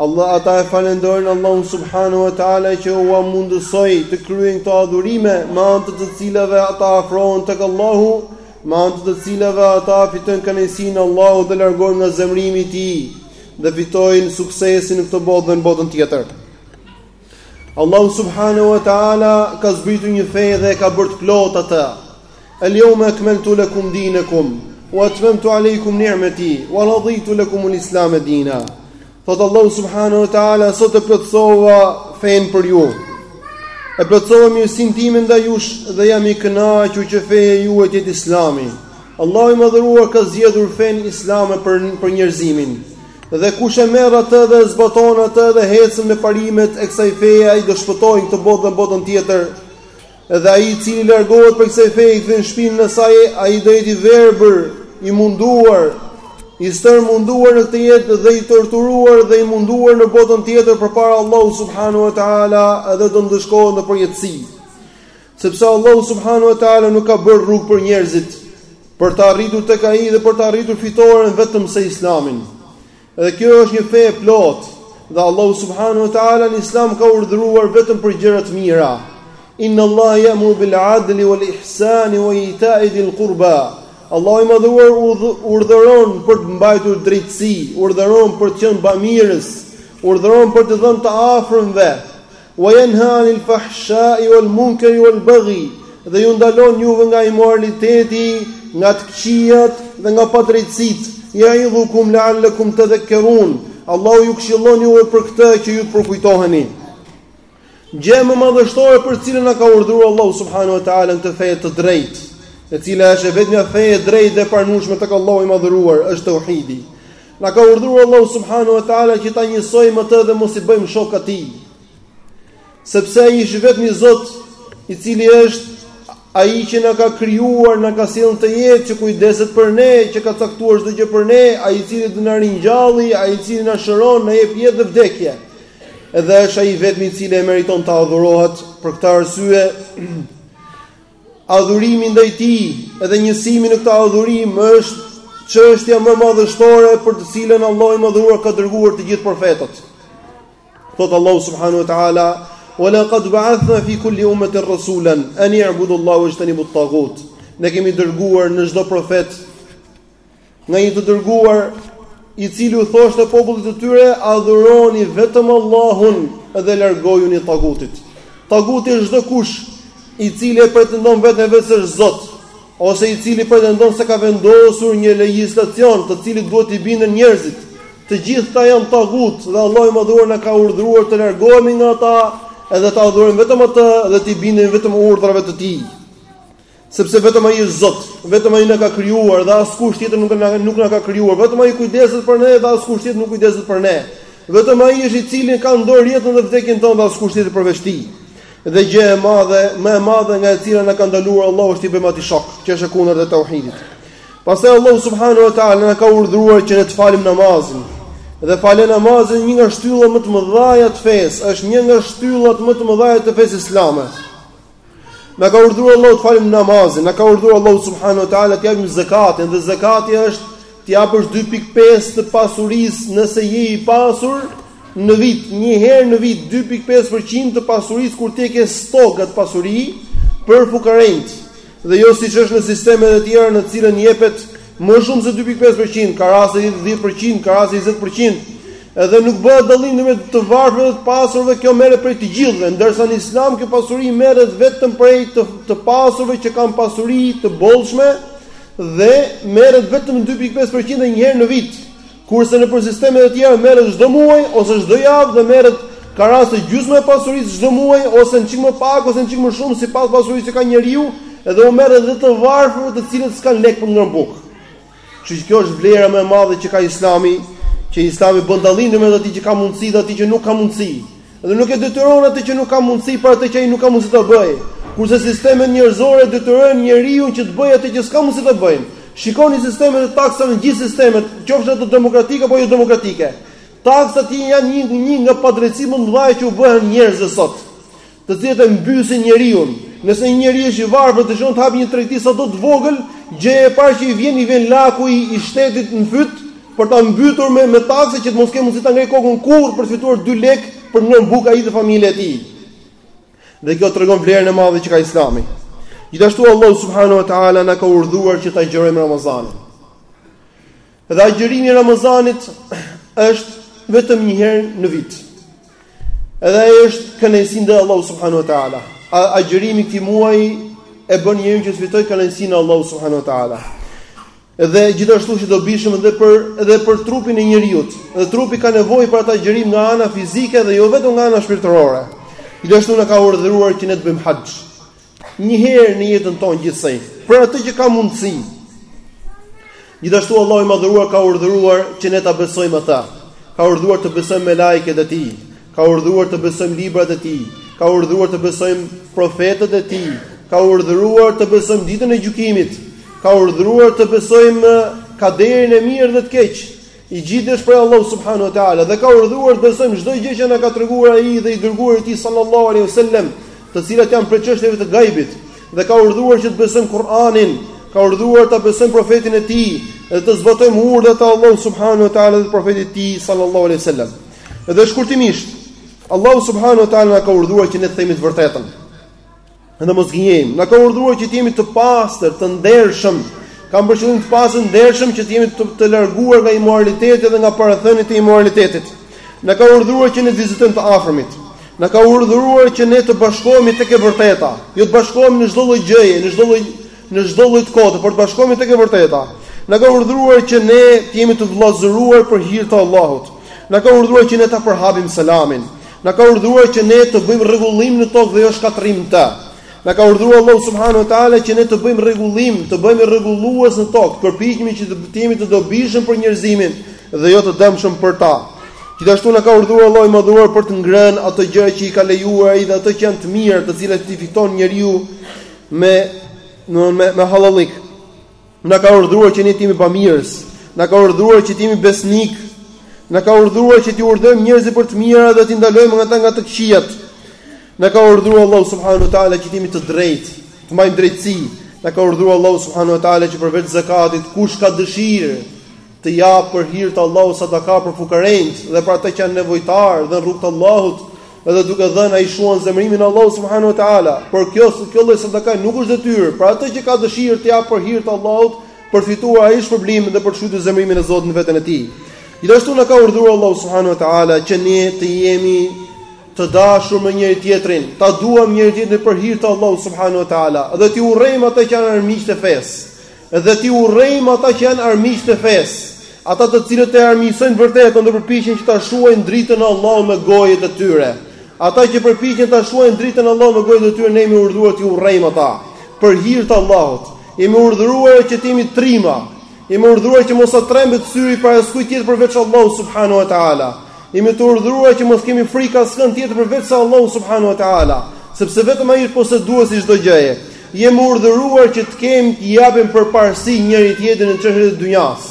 ata e falënderojnë Allahun subhanahu wa taala që ua mundësoi të kryejnë këto adhurime me anë të të cilave ata afrohen tek Allahu, me anë të të cilave ata fitojnë kënaqësinë e Allahut dhe largohen nga zemërimi i tij dhe fitojnë suksesin në këtë botë dhe në botën tjetër. Allahu subhanahu wa taala ka zbritur një fe dhe e ka bërë të plotë atë. El yawma akmaltu lakum dinakum wa atmamtu alaykum ni'mati wa raditu lakum al-islam dina. Thotë Allahu subhanahu wa taala sot e plotësova fenë për ju. E plotësova mirësinë time ndaj jush dhe jam i kënaqur që feja juaj të jetë Islami. Allahu i madhëruar ka zgjedhur fenë Islame për për njerëzimin. Dhe kush e merr atë dhe e zbaton atë dhe ecën me parimet e kësaj feje ai do shpëtojë në këtë botë dhe në botën tjetër, dhe ai i cili largohet prej kësaj feje i kthen shpinën asaj ai do jetë i verbër, i munduar, i stërmunduar në këtë jetë dhe i torturuar dhe i munduar në botën tjetër përpara Allahut subhanahu wa taala dhe do ndëshkohet në përjetësi. Sepse Allahu subhanahu wa taala nuk ka bërë rrugë për njerëzit për të arritur tek ai dhe për të arritur fitoren vetëm se Islamin. Dhe kjo është një fe e plotë, dhe Allahu subhanahu wa taala në Islam ka urdhëruar vetëm për gjëra të mira. Inna Allaha ya'muru bil 'adli wal ihsani wa ita'i dhil qurba. Allahu i madhëruar urdhëron për të mbajtur drejtësi, urdhëron për të qenë bamirës, urdhëron për të dhënë të afërmve, Wa yanha 'anil fahsha'i wal munkari wal baghi, dhe ju ndalon juve nga imoraliteti, nga të këqijat dhe nga padrejtësitë. Ya'idhukum la'allakum tadhakkarun, Allahu ju këshillon juve për këtë që ju të përkujtoheni. Gjëja më madhështore për të cilën na ka urdhëruar Allahu subhanahu wa ta'ala në këtë fe të drejtë, e cila është e vetmja fe e drejtë dhe e pranueshme tek Allahu i madhëruar, është tauhidi. Na ka urdhëruar Allahu subhanahu wa taala që ta njësojmë atë dhe mos i bëjmë shok atij. Sepse ai është i vetmi Zot, i cili është ai që na ka krijuar, na ka sjellë në këtë jetë, që kujdeset për ne, që ka caktuar çdo gjë për ne, ai i cili do na ringjalli, ai i cili na shëron, na jep jetë dhe vdekje. Edhe është ai i vetmi i cili e meriton të adhurohet për këtë arsye. Adhurimi ndaj Tij edhe njësimi në këtë adhurim është çështja më madhështore për të cilën Allahu i Madhëruar ka dërguar të gjithë profetët. Thotë Allahu subhanahu wa taala: "Wa laqad ba'athna fi kulli ummatin rasulan ani'budu Allaha wajtanibu at-taghut." Ne kemi dërguar në çdo profet nga një të dërguar i cili u thoshte popullit të tyre adhuroni vetëm Allahun dhe largojuni tagutit. Taguti është çdo kush i cili e pretendon veten e vet se është Zot ose i cili pretendon se ka vendosur një legjislacion të cilit duhet t'i binden njerëzit. Të gjithë këta janë tagut dhe Allahu i Madhëruar na ka urdhëruar të largohemi nga ata edhe ta adhurojmë vetëm atë dhe t'i bindemi vetëm urdhrave të tij. Sepse vetëm ai është Zot, vetëm ai na ka krijuar dhe askush tjetër nuk na nuk na ka krijuar, vetëm ai kujdeset për ne dhe askush tjetër nuk kujdeset për ne. Vetëm ai është i cili ka në dorë jetën dhe vdekjen tonë dhe askush tjetër përveç tij. Dhe gjëja e madhe, më e madhe nga e cila na ka ndaluar Allahu është t'i bëjmë atij shok, që është e kundërta e teuhidit. Pastaj Allahu subhanahu wa taala na ka urdhëruar që ne të falim namazin. Dhe falja e namazit një nga shtyllat më të mëdha të fesë, është një nga shtyllat më të mëdha të fesë islame. Na ka urdhëruar Allahu të falim namazin, na ka urdhëruar Allahu subhanahu wa taala të japim zakatin dhe zakati është të japësh 2.5 të pasurisë nëse je i pasur në vit, një herë në vit 2.5% të pasurisë kur ti ke stok atë pasuri, për fukarenjtë. Dhe jo siç është në sistemet e tjera në të cilën jepet Më shumë se dy pikë pesë për qind, ka raste edhe dhjetë për qind, ka raste njëzet për qind. Edhe nuk bëhet dallim ndërmjet të varfërve dhe të pasurve, kjo merret prej të gjithëve, ndërsa në Islam kjo pasuri merret vetëm prej të, të pasurve që kanë pasuri të bollshme dhe merret vetëm 2.5% njëherë në vit. Kurse nëpër sisteme të tjera merret çdo muaj ose çdo javë dhe merret ka raste gjysma e pasurisë çdo muaj ose një çik më pak ose një çik më shumë sipas pasurisë që ka njeriu dhe u merret edhe të varfërve të cilët s'kanë lekë për të ngrënë bukë. Kështu që kjo është vlera më e madhe që ka Islami, që Islami bën dallim ndërmjet atij që ka mundësi dhe atij që nuk ka mundësi. Dhe nuk e detyron atë që nuk ka mundësi për atë që ai nuk ka mundësi ta bëjë. Kurse sistemet njerëzore detyrojnë njeriun që të bëjë atë që s'ka mundësi ta bëjë. Shikoni sistemet e taksave në gjithë sistemet, qofshin ato demokratike apo jo demokratike. Taksat janë një nga një nga padrejtësitë më të mëdha që u bëhen njerëzve sot, të cilat e mbysin njeriun. Nëse një njeri është i varfër dhe dëshiron të hapë një tregti sado të vogël, gjëja e parë që i vjen i vjen laku i, i shtetit në fyt, për ta mbytur me me taksa që të mos ketë mundësi ta ngrejë kokën kurrë për të fituar 2 lekë për ngrënë bukë ai dhe familja e tij. Dhe kjo tregon vlerën e madhe që ka Islami. Gjithashtu Allahu subhanahu wa taala na ka urdhëruar që ta agjërojmë Ramazanin. Dhe agjërimi i Ramazanit është vetëm një herë në vit. Edhe ai është kënaqësi ndaj Allahut subhanahu wa taala. Agjërimi i këtij muaji e bën njeriu që të fitojë kënaqësinë e Allahut subhanahu wa taala. Dhe gjithashtu është i dobishëm edhe për edhe për trupin e njeriut. Dhe trupi ka nevojë për atë agjërim nga ana fizike dhe jo vetëm nga ana shpirtërore. Gjithashtu na ka urdhëruar që ne të bëjmë haxh. një herë në jetën tonë gjithsej, për atë që ka mundësi. Gjithashtu Allahu i madhëruar ka urdhëruar që ne ta besojmë atë. Ka urdhëruar të besojmë melajket e tij, ka urdhëruar të besojmë librat e tij, ka urdhëruar të besojmë profetët e tij, ka urdhëruar të besojmë ditën e gjykimit, ka urdhëruar të besojmë kaderin e mirë dhe të keq, I gjithi është prej Allahu subhanahu wa taala dhe ka urdhëruar të besojmë çdo gjë që na ka treguar ai dhe i dërguar i tij sallallahu alaihi wasallam, të cilat janë prej çështjeve të gajbit dhe ka urdhëruar që të besojmë Kur'anin, ka urdhëruar ta besojmë profetin e tij dhe të zbatojmë urdhrat e Allahu subhanahu wa taala dhe profetit të tij sallallahu alaihi wasallam. Dhe shkurtimisht, Allahu subhanahu wa taala na ka urdhëruar që ne të themi të vërtetën. Dhe mos gënjejmë, na ka urdhëruar që të jemi të pastër, të ndershëm. Kam për qëllim të pastër, ndershëm që të jemi të, të larguar nga imoraliteti dhe nga parathëniet e imoralitetit. Na ka urdhëruar që ne të vizitojmë të afërmit. Na ka urdhëruar që ne të bashkohemi tek e vërteta, jo të bashkohemi në çdo lloj gjëje, në çdo lloj në çdo lloj të kote, por të bashkohemi tek e vërteta. Na ka urdhëruar që ne të jemi të vëllazëruar për hir të Allahut. Na ka urdhëruar që ne ta përhapim selamin. Na ka urdhëruar që ne të bëjmë rregullim në tokë dhe jo shkatërrim të. Na ka urdhëruar Allahu subhanahu wa taala që ne të bëjmë rregullim, të bëhemi rregullues në tokë, përpiqemi që të jemi të dobishëm për njerëzimin dhe jo të dëmshëm për ta. Gjithashtu na ka urdhëruar Allahu i madhëruar për të ngrënë ato gjëra që i ka lejuar ai dhe ato që janë të mira, të cilat i fiton njeriu me me me halallik. Na ka urdhëruar që ne të jemi bamirës, na ka urdhëruar që të jemi besnik, na ka urdhëruar që t'i urdhërojmë njerëzit për të mira dhe t'i ndalojmë nga ata nga të këqijat. Na ka urdhëruar Allahu subhanahu wa taala që të jemi të drejtë, të mbajmë drejtësi. Na ka urdhëruar Allahu subhanahu wa taala që përveç zakatit, kush ka dëshirë të japë për hir të Allahut sadaka për fukarenjtë dhe për ata që janë nevojtarë dhe në rrugë të Allahut, edhe duke dhënë ai shuan zemërimin e Allahut subhanahu wa taala. Por kjo kjo lloj sadaka nuk është detyrë, për atë që ka dëshirë të japë për hir të Allahut, për fituar ai shpërblim dhe për të shuar zemërimin e Zotit në veten e tij. Gjithashtu na ka urdhëruar Allahu subhanahu wa taala që ne të jemi të dashur me njëri tjetrin, ta duam njëri tjetrin për hir të Allahut subhanahu wa taala, dhe t'i urrejmë ata që janë armiqtë e fesë. Dhe t'i urrejmë ata që janë armiqtë e fesë, ata të cilët e armiqësojnë të vërtetën dhe përpiqen që ta shuajnë dritën e Allahut me gojët e tyre. Ata që përpiqen ta shuajnë dritën e Allahut me gojët e tyre, ne jemi urdhëruar t'i urrejmë ata për hir të Allahut. Jemi urdhëruar që të jemi trima. Jemi urdhëruar që mos të trembet syri para askujt tjetër përveç Allahut subhanahu wa taala. Jemi të urdhëruar që mos kemi frikë askënd tjetër përveç Allahut subhanahu wa taala, sepse vetëm ai është poseduesi i çdo gjëje. Jemi urdhëruar që të kemi t'i japim përparësi njëri-tjetrit në çështjet e dynjasë.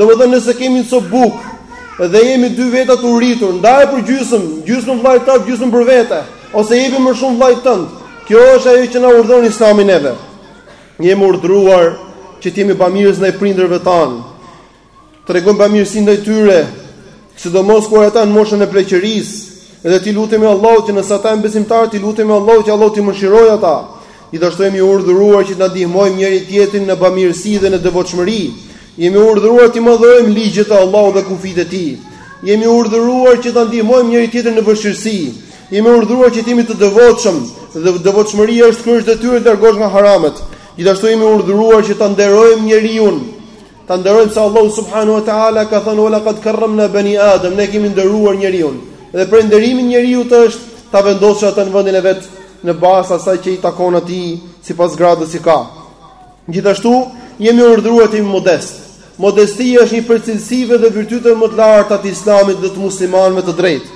Domethënë nëse kemi një copë bukë dhe jemi dy veta të uritur, ndaje për gjysëm, gjysmën vllait tënd, gjysmën për vete, ose jepi më shumë vllait tënd. Kjo është ajo që na urdhëron Islami neve. Jemi urdhëruar që të jemi bamirës ndaj prindërve tanë. tregojmë bamirësi ndaj tyre, sidomos kur ata në moshën e pleqërisë, dhe t'i lutemi Allahut që nëse ata janë besimtarë, t'i lutemi Allahut që Allahu t'i mëshirojë ata. Gjithashtu jemi urdhëruar që ta ndihmojmë njëri-tjetrin në bamirësi dhe në devotshmëri. Jemi urdhëruar të madhërojmë ligjet e Allahut dhe kufijtë e tij. Jemi urdhëruar që ta ndihmojmë njëri-tjetrin në vështirësi. Jemi urdhëruar që të jemi të devotshëm dhe devotshmëria është kryesh detyrat të largosh nga haramet. Gjithashtu jemi urdhëruar që ta nderojmë njeriu Ta nderojmë se Allahu subhanahu wa taala ka thënë wa laqad karramna bani adam, ne kemi nderuar njeriun. Dhe prej nderimit njeriut është ta vendosësh atë në vendin e vet në bazë asaj që i takon atij sipas gradës që ka. Gjithashtu jemi urdhëruar të jemi modestë. Modestia është një prej cilësive dhe virtyteve më të larta të Islamit dhe të muslimanëve të drejtë.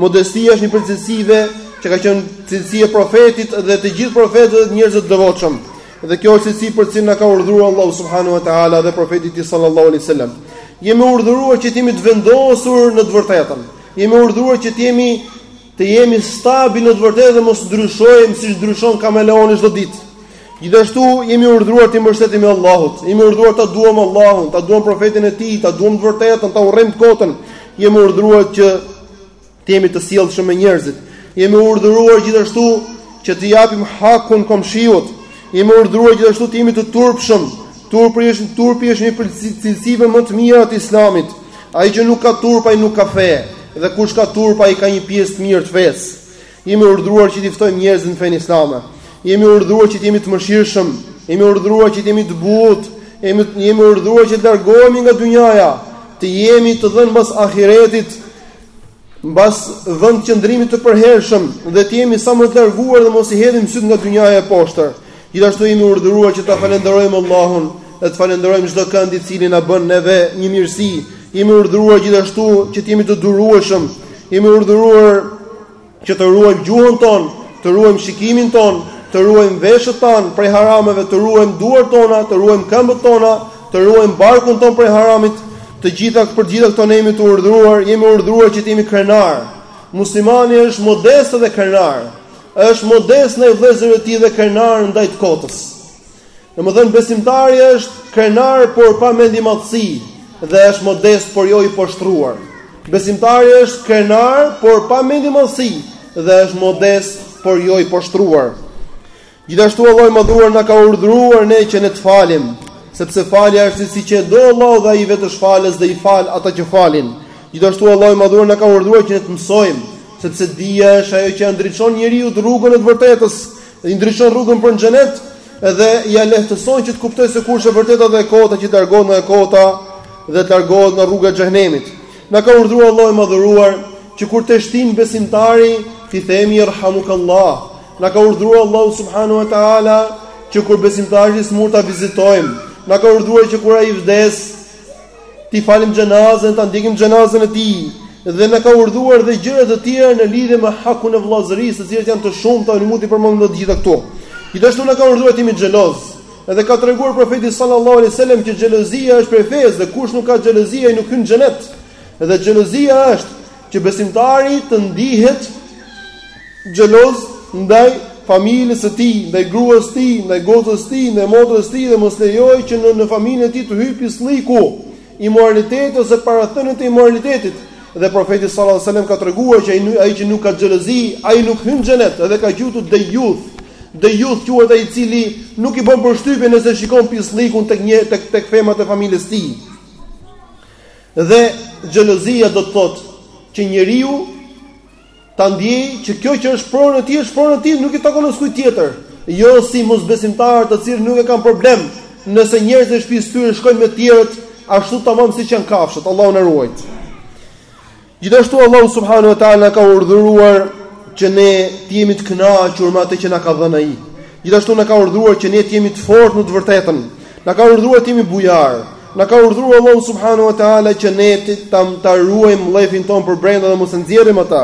Modestia është një prej cilësive që ka qenë cilësi e profetit dhe të gjithë profetëve dhe njerëzve të devotshëm. Dhe kjo është cilësi për cilën na ka urdhëruar Allahu subhanahu wa taala dhe profeti i tij sallallahu alaihi wasallam. Jemi urdhëruar që të jemi të vendosur në të vërtetën. Jemi urdhëruar që të jemi të jemi stabil në të vërtetë dhe mos ndryshojmë siç ndryshon kameleoni çdo ditë. Gjithashtu jemi urdhëruar t'i mbështetemi Allahut. Jemi urdhëruar ta duam Allahun, ta duam profetin e tij, ta duam të vërtetën, ta urrejmë të kotën. Jemi urdhëruar që Të jemi të sjellshëm me njerëzit. Jemi urdhëruar gjithashtu që t'i japim hakun komshiut. Jemi urdhëruar gjithashtu të jemi të turpshëm. Turpi është turpi është një prej cilësive më të mira të Islamit. Ai që nuk ka turp ai nuk ka fe, dhe kush ka turp ai ka një pjesë të mirë të fesë. Jemi urdhëruar që t'i ftojmë njerëzit në fenë islame. Jemi urdhëruar që të jemi të mëshirshëm, jemi urdhëruar që të jemi të butë, jemi jemi urdhëruar që të largohemi nga dynjaja, të jemi të dhënë mbas ahiretit, mbas vendqëndrimit të përhershëm dhe të jemi sa më të larguar dhe mos i hedhim sytë nga dynjaja e poshtër. Gjithashtu jemi urdhëruar që ta falenderojmë Allahun dhe të falenderojmë çdokënd i cili na bën neve një mirësi. Jemi urdhëruar gjithashtu që të jemi të durueshëm. Jemi urdhëruar Që të ruajmë gjuhën tonë, të ruajmë shikimin tonë, të ruajmë veshët tanë prej harameve, të ruajmë duart tona, të ruajmë këmbët tona, të ruajmë barkun tonë prej haramit, të gjitha për të gjitha këto ne jemi të urdhëruar, jemi urdhëruar që të jemi krenarë. Muslimani është modest dhe krenar. Është modest ndaj vëllezërve të tij dhe krenar ndaj të kotës. Domethënë besimtari është krenar por pa mendimadhësi dhe është modest por jo i poshtruar. Besimtari është krenar por pa mendimadhësi dhe është modest por jo i poshtruar. Gjithashtu Allahu i Madhuar na ka urdhëruar ne që ne të falim, sepse falja është cilësi që do Allahu dhe ai vetë është falës dhe i fal ata që falin. Gjithashtu Allahu i Madhuar na ka urdhëruar që ne të mësojmë, sepse dija është ajo që ia ndriçon njeriut rrugën e të vërtetës I ndriçon rrugën për në xhenet dhe ia lehtëson që të kuptojë se kush është e vërteta dhe e kota që të largohet nga e kota dhe të largohet nga rruga e xhehenemit. Na ka urdhëruar Allahu i Madhëruar që kur teshtin besimtari, t'i themi jerhamukallah. Na ka urdhëruar Allahu subhanahu wa taala që kur besimtari të sëmuret ta vizitojmë. Na ka urdhëruar që kur ai vdes, T'i falim xhenazën, ta ndjekim xhenazën e tij dhe na ka urdhëruar dhe gjëra të tjera në lidhje me hakun e vëllazërisë, të cilat janë të shumta, nuk mund t'i përmendim të gjitha këtu. Gjithashtu na ka urdhëruar të jemi xhelozë. Edhe ka treguar profeti sallallahu alejhi ue sellem që xhelozia është prej fesë dhe kush nuk ka xhelozi ai nuk hyn në xhenet. Dhe xhelozia është që besimtari të ndihet xheloz ndaj familjes së tij, ndaj gruas së tij, ndaj gocës së tij, ndaj motrës së tij dhe mos lejojë që në në familjen e tij të hyjë pislliku, imoraliteti ose parathëniet e imoralitetit. Dhe profeti sallallahu alajhi wasallam ka treguar që ai ai që nuk ka xhelozi, ai nuk hyn në xhenet, edhe e ka quajtur dejuth. Dejuth quhet ai i cili nuk i bën përshtypje nëse shikon pisllikun tek një tek tek femrat e familjes së tij. Dhe xhelozia do të thotë që njeriu ta ndjejë që kjo që është pronë e tij është pronë e tij, nuk i takon askujt tjetër. Jo si mosbesimtarët të cilët nuk e kanë problem nëse njerëzit e shtëpisë së tyre shkojnë me të tjerët ashtu tamam siç janë kafshët, Allahu na ruajt. Gjithashtu Allahu subhanahu wa taala na ka urdhëruar që ne të jemi të kënaqur me atë që na ka dhënë ai. Gjithashtu na ka urdhëruar që ne të jemi të fortë në të vërtetën. Na ka urdhëruar të jemi bujarë. Na ka urdhëruar Allahu subhanahu wa taala që ne të ta ruajmë mllefin tonë përbrenda dhe mos e nxjerrim atë.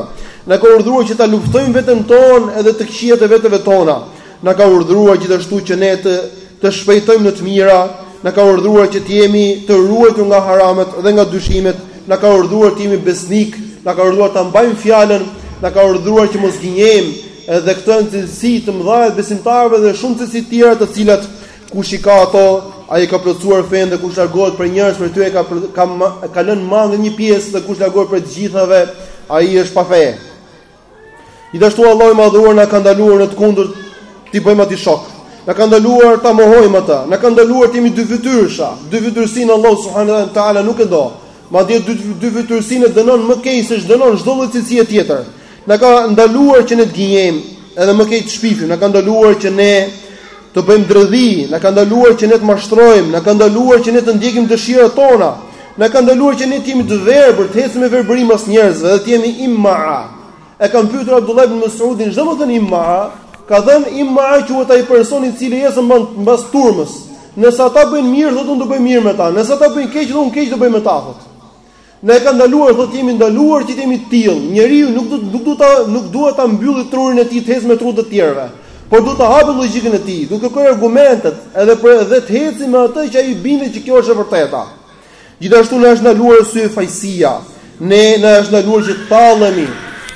Na ka urdhëruar që ta luftojmë veten tonë edhe të këqijat e veteve tona. Na ka urdhëruar gjithashtu që ne të të shpejtojmë në të mira, na ka urdhëruar që të jemi të ruajtur nga haramet dhe nga dyshimet, na ka urdhëruar të jemi besnikë, na ka urdhëruar ta mbajmë fjalën, na ka urdhëruar që mos gënjejmë, edhe këto janë cilësi të mëdha të besimtarëve dhe shumë cilësi të tjera të cilat Kush i ka ato, ai e ka plotësuar fenë dhe kush largohet prej njërës prej tyre ka ka ka lënë mangët një pjesë dhe kush largohet prej të gjithave, ai është pa fe. Gjithashtu Allahu i Madhëruar na ka ndaluar në të kundërt t'i bëjmë atij shok. Na ka ndaluar ta mohojmë atë. Na ka ndaluar të jemi dyfytyrësha. Dyfytyrësinë Allahu subhanahu wa taala nuk e do. Madje dy dyfytyrësinë e dënon më keq se ç'dënon çdo lloj cilësie tjetër. Na ka ndaluar që ne të gënjejmë, edhe më keq të shpifim. Na ka ndaluar që ne Të bëjmë dredhi, na ka ndaluar që ne të mashtrojmë, na ka ndaluar që ne të ndjekim dëshirat tona, na ka ndaluar që ne të jemi të verbër, të ecim me verbëri mas njerëzve dhe të jemi immaa. E kanë pyetur Abdullah ibn Mas'udin, ç'do me thënë immaa, ka thënë immaa quhet ai person i cili ecën mbas turmës. Nëse ata bëjnë mirë, thotë unë do bëj mirë me ta, nëse ata bëjnë keq, unë keq do bëj me ta. Thot. Na e ka ndaluar, thotë jemi ndaluar që të jemi të tillë. Njeriu nuk do nuk do ta nuk duhet ta mbyllë trurin e tij të ecë me trutë e të tjerëve, por duhet ta hapë logjikën e tij, duhet të kërkojë argumentet, edhe për edhe të ecë me atë që ai bindet që kjo është e vërteta. Gjithashtu na është ndaluar syefaqësia. Ne na është ndaluar që të tallemi.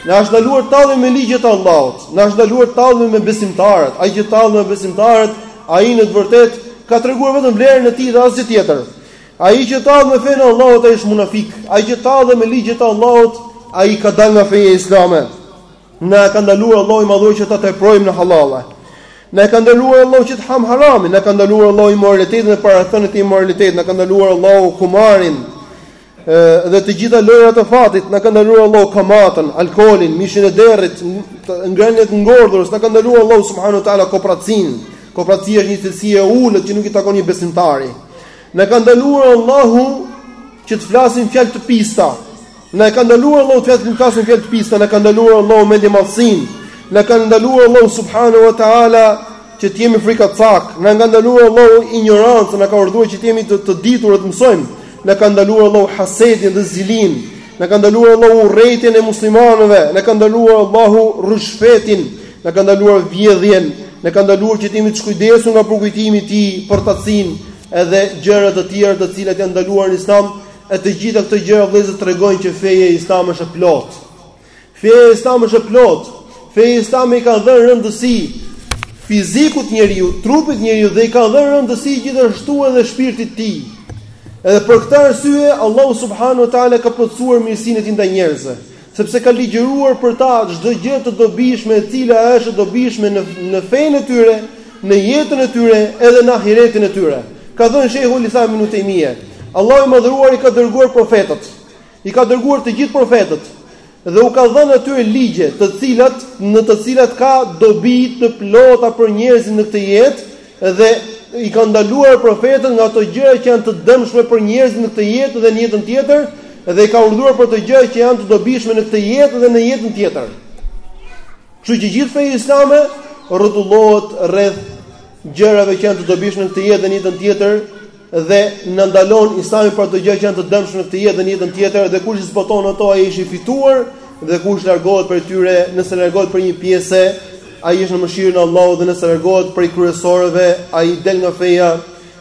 Na është ndaluar të tallemi me ligjet e Allahut. Na është ndaluar të tallemi me besimtarët. Ai që tallet me besimtarët, ai në të vërtetë ka treguar vetëm vlerën e tij dhe asgjë tjetër. Ai që tallet me fenë e Allahut ai është munafik, ai që tallet me ligjet e Allahut ai ka dalë nga feja islame. Na ka ndaluar Allahu i madhur që ta teprojmë në halalle. Na ka ndaluar Allahu që të hamë haramin, na ka ndaluar Allahu imoralitetin e parathëniet e imoralitetit, na ka ndaluar Allahu kumarin dhe të gjitha lojërat e fatit, na ka ndaluar Allahu kamatën, alkoolin, mishin e derrit, ngrëniet e ngordhura, na ka ndaluar Allahu subhanehu teala kopracinë. Kopracia është një cilësi e ulët që nuk i takon një besimtari. Na ka ndaluar Allahu që të flasim fjalë të pista. Na ka ndaluar Allahu të flasim fjalë të pista, na ka ndaluar Allahu mendjemadhësinë. Na ka ndaluar Allahu subhanahu wa taala që të jemi frikacakë. Na ka ndaluar Allahu injorancën, na ka urdhëruar që të jemi të, të ditur dhe të mësojmë. Na ka ndaluar Allahu hasedin dhe zilinë. Na ka ndaluar Allahu urrejtjen e muslimanëve, na ka ndaluar Allahu ryshfetin, na ka ndaluar vjedhjen, na ka ndaluar që të jemi të shkujdesur nga përkujtimi i tij, përtacinë edhe gjëra të tjera të cilat janë ndaluar në islam, e të gjitha këto gjëra vëllezër tregojnë që feja islame është e plotë. Feja islame është e plotë. Feja islame i ka dhënë rëndësi fizikut të njeriut, trupit të njeriu dhe i ka dhënë rëndësi gjithashtu edhe shpirtit të tij. Edhe për këtë arsye Allahu subhanahu wa taala ka plotësuar mirësinë e tij ndaj njerëzve, sepse ka ligjëruar për ta çdo gjë të dobishme e cila është e dobishme në në fenë e tyre, në jetën e tyre edhe në ahiretin e tyre. Ka thënë Shejhul Islam Ibn Tejmije, Allahu i madhëruar i ka dërguar profetët I ka dërguar të gjithë profetët, dhe u ka dhënë atyre ligje, të cilat, në të cilat ka dobi të plota për njerëzit në këtë jetë, dhe i ka ndaluar profetët nga ato gjëra që janë të dëmshme për njerëzit në këtë jetë dhe në jetën tjetër, dhe i ka urdhëruar për ato gjëra që janë të dobishme në këtë jetë dhe në jetën tjetër. Kështu që gjithë feja islame rrotullohet rreth gjërave që janë të dobishme në këtë jetë dhe në jetën tjetër, dhe na ndalon Islami për ato gjëra që janë të dëmshme në këtë jetë dhe në jetën tjetër dhe kush i zbaton ato ai është i fituar dhe kush largohet prej tyre, nëse largohet për një pjesë, ai është në mëshirën e Allahut dhe nëse largohet prej kryesoreve, ai del nga feja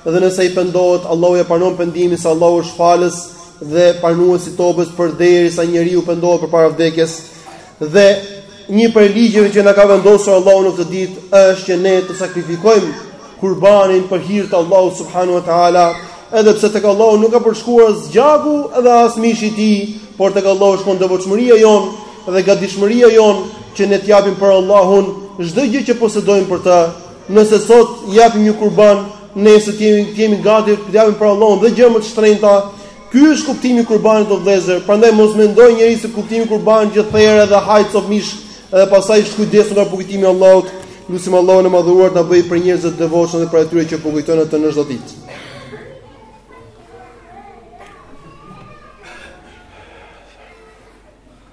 dhe nëse ai pendohet, Allahu ia pranon pendimin se Allahu është falës dhe pranues i tobës përderisa njeriu pendohet përpara vdekjes. Dhe një prej ligjeve që na ka vendosur Allahu në këtë ditë është që ne të sakrifikojmë kurbanin për hir të Allahut subhanahu wa taala, edhe pse tek Allahu nuk ka për shkuar as gjaku dhe as mishi i tij, por tek Allahu shkon devotshmëria jonë dhe gatishmëria jonë që ne të japim për Allahun çdo gjë që posedojmë për të. Nëse sot japim një kurban, nesër të jemi të jemi gati të japim për Allahun dhe gjëra më të shtrenjta, Ky është kuptimi i kurbanit o vëllezër, prandaj mos mendojë njeriu se kuptimi i kurbanit është ther edhe ha një copë mish edhe pastaj shkujdesu nga përkujtimi i Allahut, lusim Allahun e Madhëruar të na bëjë prej njerëzve të devotshëm dhe prej atyre që përkujtojnë atë në çdo ditë.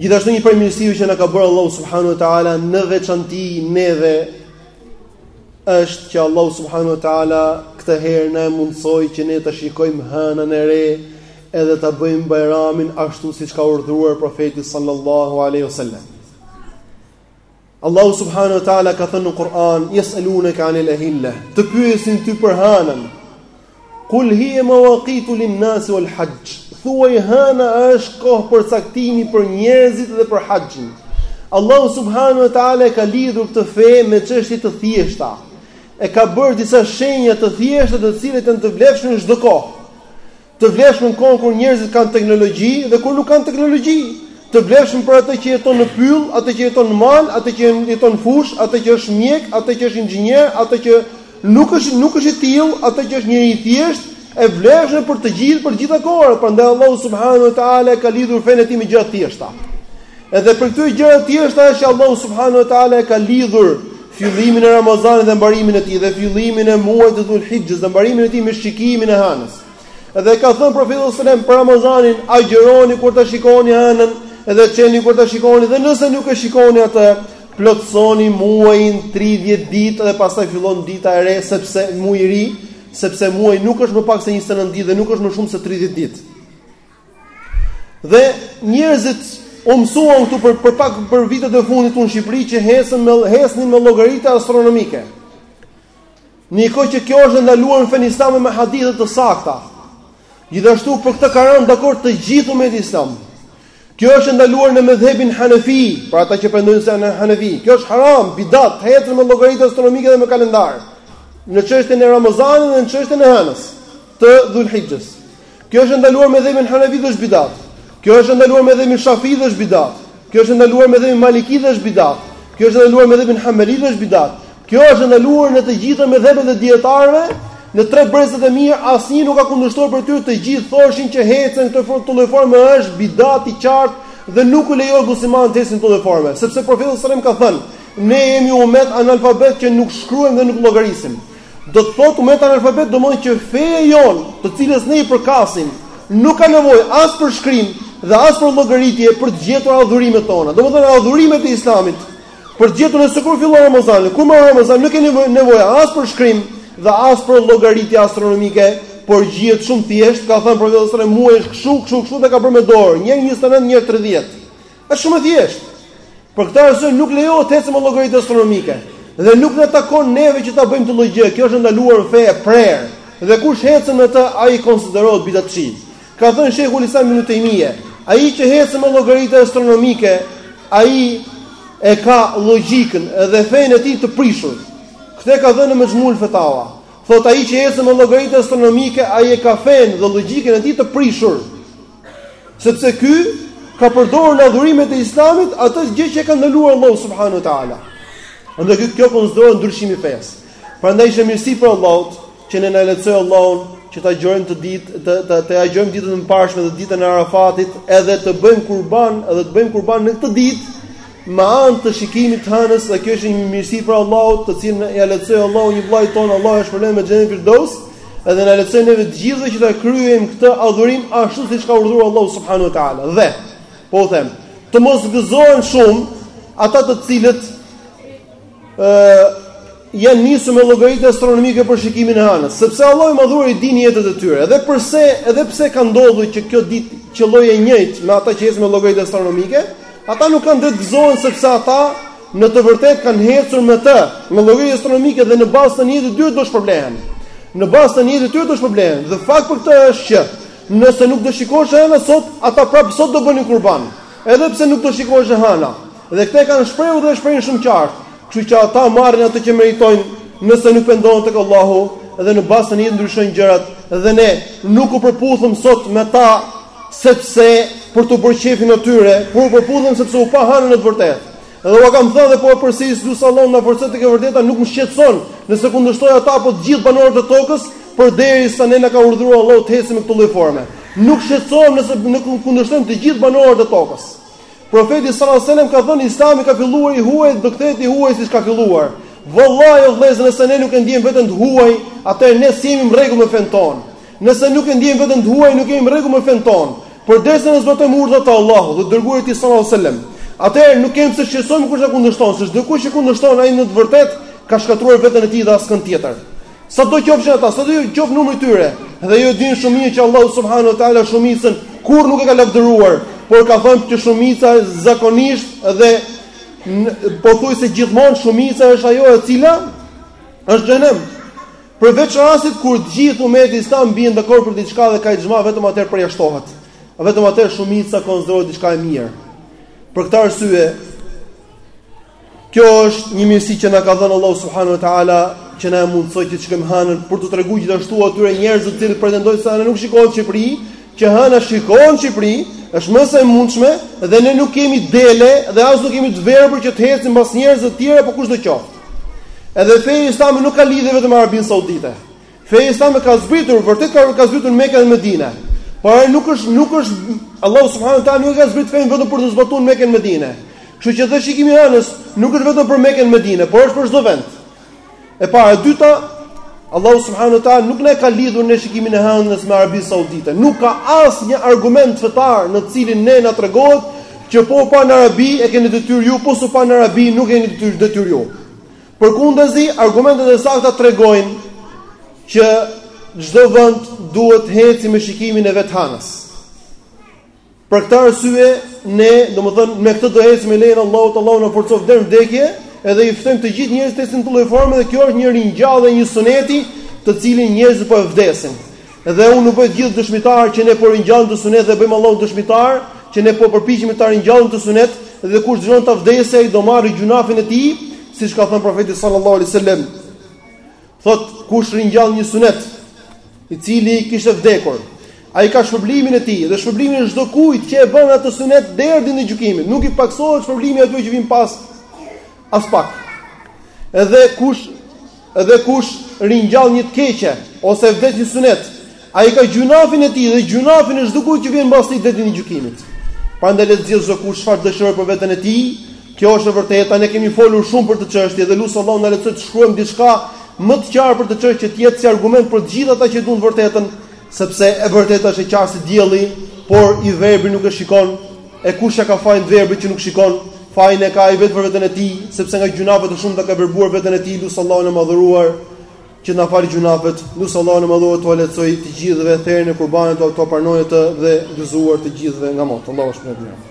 Gjithashtu një prej mirësive që na ka bërë Allahu subhanahu wa taala në veçanti neve është që Allahu subhanahu wa taala këtë herë na e mundsoi që ne ta shikojmë hënën e re edhe ta bëjmë Bajramin ashtu siç ka urdhëruar profeti sallallahu alaihi wasallam. Allahu subhanahu wa taala ka thënë në Kur'an, "Yes'alunaka 'anil ahilla", të pyesin ty për hanën. Kul hiya mawaqitu lin-nas wal-hajj. Thuaj hana është kohë përcaktimi për njerëzit dhe për haxhin. Allahu subhanahu wa taala e ka lidhur këtë fe me çështje të thjeshta. E ka bërë disa shenja të thjeshta të cilat janë të vlefshme në çdo kohë. Të vlefshme në kohën kur njerëzit kanë teknologji dhe kur nuk kanë teknologji. Të vlefshme për atë që jeton në pyll, atë që jeton në mal, atë që jeton në fushë, atë që është mjek, atë që është inxhinier, atë që nuk është nuk është i tillë, atë që është njeri i thjeshtë, e vlefshme për të gjithë për të gjitha kohërat. Prandaj Allahu subhanahu wa taala e ka lidhur fenë e tij me gjëra të thjeshta. Edhe prej këtyre gjërave të thjeshta është që Allahu subhanahu wa taala e ka lidhur fillimin e Ramazanit dhe mbarimin e tij dhe fillimin e muajit të Dhul-Hixhës dhe mbarimin e tij me shikimin e hënës. Dhe ka thënë profeti sallallahu alajhi wasallam për Ramazanin, agjëroni kur ta shikoni hënën dhe çelni kur ta shikoni dhe nëse nuk e shikoni atë, plotësoni muajin 30 ditë dhe pastaj fillon dita e re sepse muaji i ri, sepse muaji nuk është më pak se 29 ditë dhe nuk është më shumë se 30 ditë. Dhe njerëzit u mësuan këtu për për pak për vitet e fundit në Shqipëri që hecën me hecnin me llogaritë astronomike. Në kohë që kjo është ndaluar në fenë islame me hadithe të sakta. Gjithashtu për këtë kanë rënë dakord të gjithë umeti Islam. Kjo është ndaluar në medhhebin Hanefi, për ata që pretendojnë se janë Hanefi. Kjo është haram, bidat, të hecën me llogaritë astronomike dhe me kalendar. Në çështjen e Ramazanit dhe në çështjen e hënës. të Dhul-Hixhes. Kjo është ndaluar në medhhebin Hanefi dhe është bidat. Kjo është ndaluar në medhhebin Shafi dhe është bidat. Kjo është ndaluar në medhhebin Maliki dhe është bidat. Kjo është ndaluar në medhhebin Hanbeli dhe është bidat. Kjo është ndaluar në të gjitha medhhebet e dietarëve, në tre brezat e mirë asnjë nuk ka kundërshtuar prej tyre, të gjithë thoshin që hecën këtë formë, këtë lloj forme është bidat i qartë dhe nuk u lejohet muslimanëve të ecin në këtë lloj forme, sepse profeti sallallahu alajhi wasallam ka thënë, ne jemi umet analfabet që nuk shkruajmë dhe nuk llogarisim. Do të thotë umet analfabet domethënë që feja jonë, të cilës ne i përkasim, nuk ka nevojë as për shkrim dhe as për llogaritje për të gjetur adhurimet tona. Domethënë adhurimet e Islamit për të gjetur nëse kur fillon Ramazani, kur mbaron Ramazani, nuk keni nevojë as për shkrim dhe as për llogaritje astronomike, por gjihet shumë thjesht, ka thënë profeti alejhi selam muaji është kështu, kështu, kështu dhe ka bërë me dorë, njëherë 29, njëherë 30. Është shumë e thjeshtë. Për këtë arsye nuk lejohet të ecim me llogaritë astronomike dhe nuk na takon neve që ta bëjmë këtë lloj gjë. Kjo është e ndaluar në fe e prerë. Dhe kush ecën me të, ai konsiderohet bidatçi. Ka thënë Sheikhul Islam Ibn Taymija, ai që ecën me llogaritë astronomike, ai e ka logjikën dhe fenë e tij të prishur. Këtë e ka thënë në Mexhmul Fatawa. Thotë ai që ecën me llogaritë astronomike, ai e ka fenë dhe logjikën e tij të prishur. Sepse ky ka përdorur në adhurimet e Islamit atë gjë që ka ndaluar Allahu subhanahu wa taala. Andaj kjo kjo konsiderohet ndryshim i fesë. Prandaj ishte mirësi prej Allahut që ne na lehtësoi Allahu që ta gjojmë këtë ditë, ta ta agjërojmë ditën e mëparshme dhe ditën e Arafatit, edhe të bëjmë kurban, edhe të bëjmë kurban në këtë ditë, me anë të shikimit të hënës dhe kjo ishte një mirësi prej Allahut të cilën ja lehtësoi Allahu një vllai ton Allahu e shpërbleftë me xhenetin Firdaus edhe na lehtësoi neve të gjithëve që ta kryejmë këtë adhurim ashtu siç ka urdhëruar Allahu subhanahu wa taala dhe po u them të mos gëzohen shumë ata të cilët ë janë nisur me llogaritë astronomike për shikimin e hënës, sepse Allahu i Madhuar i di nijetet e tyre. Dhe përse, edhe pse ka ndodhur që kjo ditë qëlloi e njëjtë me ata që ecën me llogaritë astronomike, ata nuk kanë drejt të gëzohen sepse ata në të vërtetë kanë ecur me të, me llogaritë astronomike dhe në bazë të nijetit të tyre do shpërblehen. Në bazë të nijetit të tyre do shpërblehen. Dhe fakt për këtë është që nëse nuk do shikoheshe hëna sot, ata prapë sot do bënin kurban. Edhe pse nuk do shikoheshe hëna, Dhe këtë e kanë shprehur dhe e shprehin shumë qartë. Kështu që ata marrin atë që meritojnë, nëse nuk pendohen tek Allahu dhe në bazë të nijetit ndryshojnë gjërat dhe ne nuk u përputhëm sot me ta sepse për t'u bërë qefin atyre, por u përputhëm sepse u pa hana në të vërtetë. Dhe ua kam thënë dhe po e përsëris lus Allahun na forcoftë tek e vërteta nuk më shqetëson nëse kundërshtoj ata apo të gjithë banorët e tokës përderisa ne na ka urdhëruar Allahu të ecim në këtë lloj forme. Nuk shqetësohem nëse nuk kundërshtojmë të gjithë banorët e tokës. Profeti sallallahu alejhi dhe sellem ka thënë Islami ka filluar i huaj dhe do kthehet i huaj siç ka filluar. Vallahi o vëllezër, nëse ne nuk e ndiejmë veten të huaj, atëherë ne s'jemi në rregull me fenë tonë. Nëse nuk e ndiejmë veten të huaj, nuk jemi në rregull me fenë tonë. Përderisa ne zbatojmë urdhrat e Allahut dhe të dërguarit të tij sallallahu alejhi dhe sellem, atëherë nuk kemi pse të shqetësohemi kush na kundërshton, se çdo kush që kundërshton ai në të vërtetë ka shkatërruar veten e tij dhe askënd tjetër. Sa do qofshin ata, sa do qoftë numri i tyre, dhe ju e dini shumë mirë që Allahu subhanahu wa taala shumicën kurrë nuk e ka lavdëruar, por ka thënë që shumica zakonisht dhe pothuajse gjithmonë shumica është ajo e cila është xhenem. Përveç rastit kur të gjithë umeti islam bien dakord për diçka dhe ka ixhma vetëm atëherë përjashtohet. Vetëm atëherë shumica konsiderohet diçka e mirë. Për këtë arsye, Kjo është një mirësi që na ka dhënë Allahu subhanahu wa taala, që na e mundësoi që të shikojmë hanën për t'u treguar gjithashtu atyre njerëzve të cilët pretendojnë se hana nuk shikohet në Shqipëri, që hana shikohet në Shqipëri, është më se e mundshme dhe ne nuk jemi dele dhe as nuk jemi të verbër që të ecim pas njerëzve të tjerë apo kushdo qoftë. Edhe feja islame nuk ka lidhje vetëm me Arabinë Saudite. Feja islame ka zbritur, vërtet ka ka zbritur në Mekë dhe Medinë. Por ai nuk është nuk është Allahu subhanahu teala nuk e ka zbritur fenë vetëm për t'u zbatuar në Mekë dhe Medinë. Kështu që dhe shikimi i hënës nuk është vetëm për Mekën dhe Medinën, por është për çdo vend. E para, e dyta, Allahu subhanahu teala nuk na e ka lidhur ne shikimin e hënës me Arabinë Saudite. Nuk ka asnjë argument fetar në të cilin ne na tregohet që po u pa në Arabi e keni detyrë ju, po s'u pa në Arabi nuk e keni detyrë detyrë ju. Përkundazi, argumentet e sakta tregojnë që çdo vend duhet të eci me shikimin e vet të hanës. Për këtë arsye ne, domethënë me këtë do ecim me lejen e Allahut, Allahu na forcoft deri në vdekje, edhe i ftojmë të gjithë njerëzit të ecin në këtë lloj forme dhe kjo është një ringjallje e një suneti, të cilin njerëzit po e vdesin. Dhe unë ju bëj të gjithë dëshmitar që ne po ringjallim këtë sunet dhe bëjmë Allahun dëshmitar që ne po përpiqemi ta ringjallim këtë sunet dhe kush dëshiron ta vdesë ai do marrë gjunafin e tij, siç ka thënë profeti sallallahu alaihi wasallam. Thotë kush ringjall një sunet i cili kishte vdekur, ai ka shpërblimin e tij dhe shpërblimin e çdo kujt që e bën atë sunet deri ditën e gjykimit. Nuk i paksohet shpërblimi atyre që vijnë pas as pak. Edhe kush Dhe kush ringjall një të keqe ose vdes një sunet, ai ka gjynafin e tij dhe gjynafin e çdo kujt që vjen mbas tij deri ditën e gjykimit. Prandaj le të zgjidhë çdo kush çfarë dëshiron për veten e tij. Kjo është e vërteta, ne kemi folur shumë për këtë çështje dhe lus Allahun të na lehtësojë të shkruajmë diçka më të qartë për këtë çështje që të jetë si argument për të gjithë ata që e duan të vërtetën, sepse e vërteta është e qartë si dielli, por i verbri nuk e shikon. E kush ja ka fajin verbrit që nuk shikon, fajin e ka ai vetë për veten e tij, sepse nga gjynafet e shumta ka verbuar veten e tij, lus Allahun e Madhëruar që të na falë gjynafet, lus Allahun e Madhëruar t'ua lehtësojë të gjithëve therjen e kurbanit, t'ua pranojë atë dhe gëzuar të gjithëve nga mot. Allahu shpëton.